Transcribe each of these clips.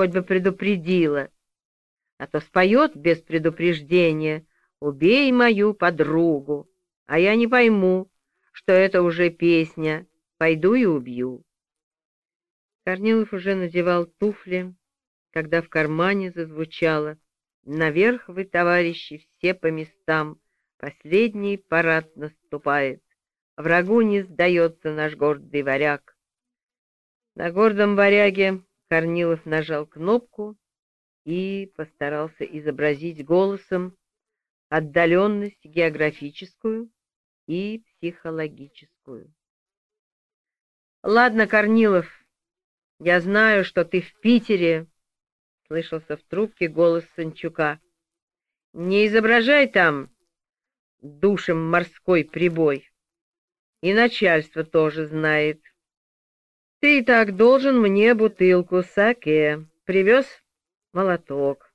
хоть бы предупредила. А то споет без предупреждения «Убей мою подругу», а я не пойму, что это уже песня «Пойду и убью». Корнилов уже надевал туфли, когда в кармане зазвучало «Наверх вы, товарищи, все по местам, последний парад наступает, врагу не сдается наш гордый варяг». На гордом варяге Корнилов нажал кнопку и постарался изобразить голосом отдаленность географическую и психологическую. «Ладно, Корнилов, я знаю, что ты в Питере», — слышался в трубке голос Санчука. «Не изображай там душем морской прибой. И начальство тоже знает. Ты и так должен мне бутылку саке. Привез молоток.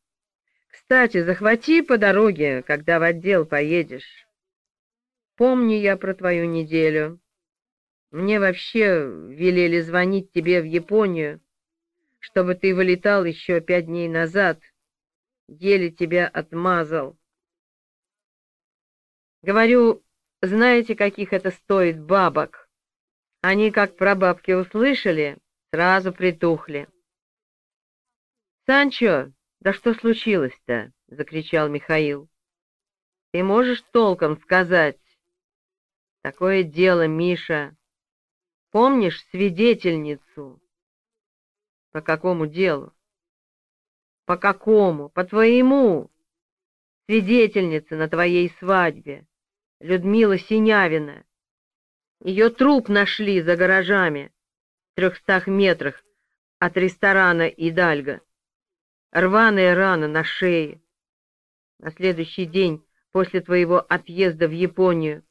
Кстати, захвати по дороге, когда в отдел поедешь. Помню я про твою неделю. Мне вообще велели звонить тебе в Японию, чтобы ты вылетал еще пять дней назад. Еле тебя отмазал. Говорю, знаете, каких это стоит бабок? Они, как про бабки услышали, сразу притухли. «Санчо, да что случилось-то?» — закричал Михаил. «Ты можешь толком сказать?» «Такое дело, Миша. Помнишь свидетельницу?» «По какому делу?» «По какому? По твоему!» «Свидетельница на твоей свадьбе, Людмила Синявина. Ее труп нашли за гаражами, в трехстах метрах от ресторана «Идальго» рваная рана на шее. На следующий день после твоего отъезда в Японию.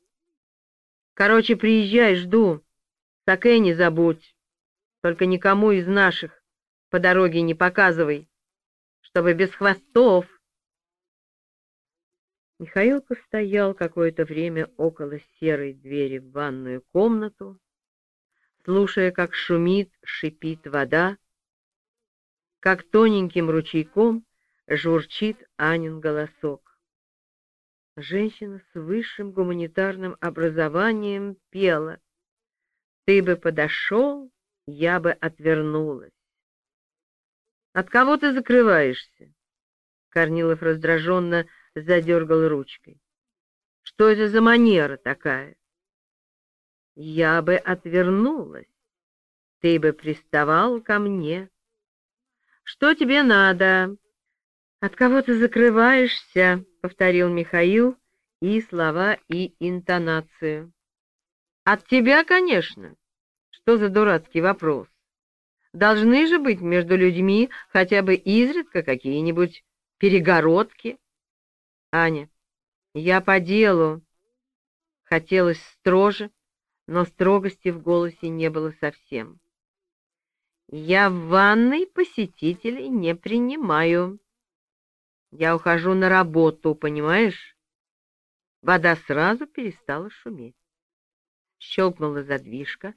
Короче, приезжай, жду. Саке не забудь. Только никому из наших по дороге не показывай, чтобы без хвостов. Михаил постоял какое-то время около серой двери в ванную комнату, слушая, как шумит, шипит вода, как тоненьким ручейком журчит Анин голосок. Женщина с высшим гуманитарным образованием пела. «Ты бы подошел, я бы отвернулась». «От кого ты закрываешься?» Корнилов раздраженно задергал ручкой. «Что это за манера такая?» «Я бы отвернулась. Ты бы приставал ко мне». Что тебе надо? От кого ты закрываешься? повторил Михаил и слова, и интонацию. От тебя, конечно. Что за дурацкий вопрос? Должны же быть между людьми хотя бы изредка какие-нибудь перегородки. Аня, я по делу. Хотелось строже, но строгости в голосе не было совсем. Я в ванной посетителей не принимаю. Я ухожу на работу, понимаешь? Вода сразу перестала шуметь. Щелкнула задвижка.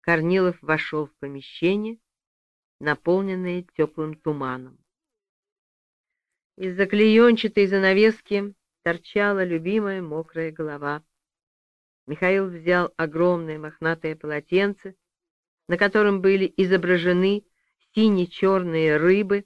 Корнилов вошел в помещение, наполненное теплым туманом. Из-за клеенчатой занавески торчала любимая мокрая голова. Михаил взял огромное мохнатое полотенце, на котором были изображены сине-черные рыбы